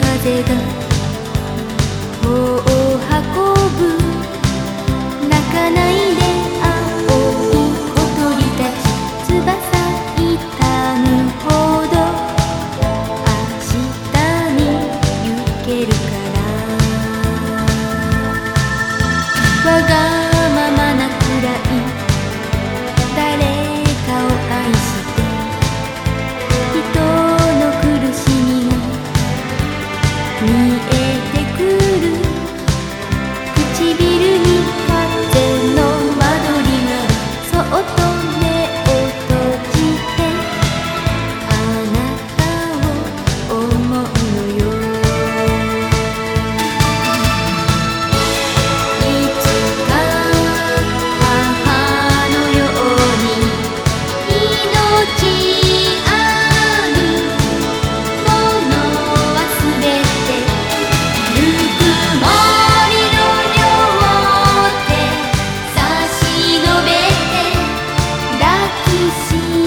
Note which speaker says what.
Speaker 1: 風が帆を運ぶ。泣かないで青い小鳥たち翼痛むほど。明日に行けるからわが你。心。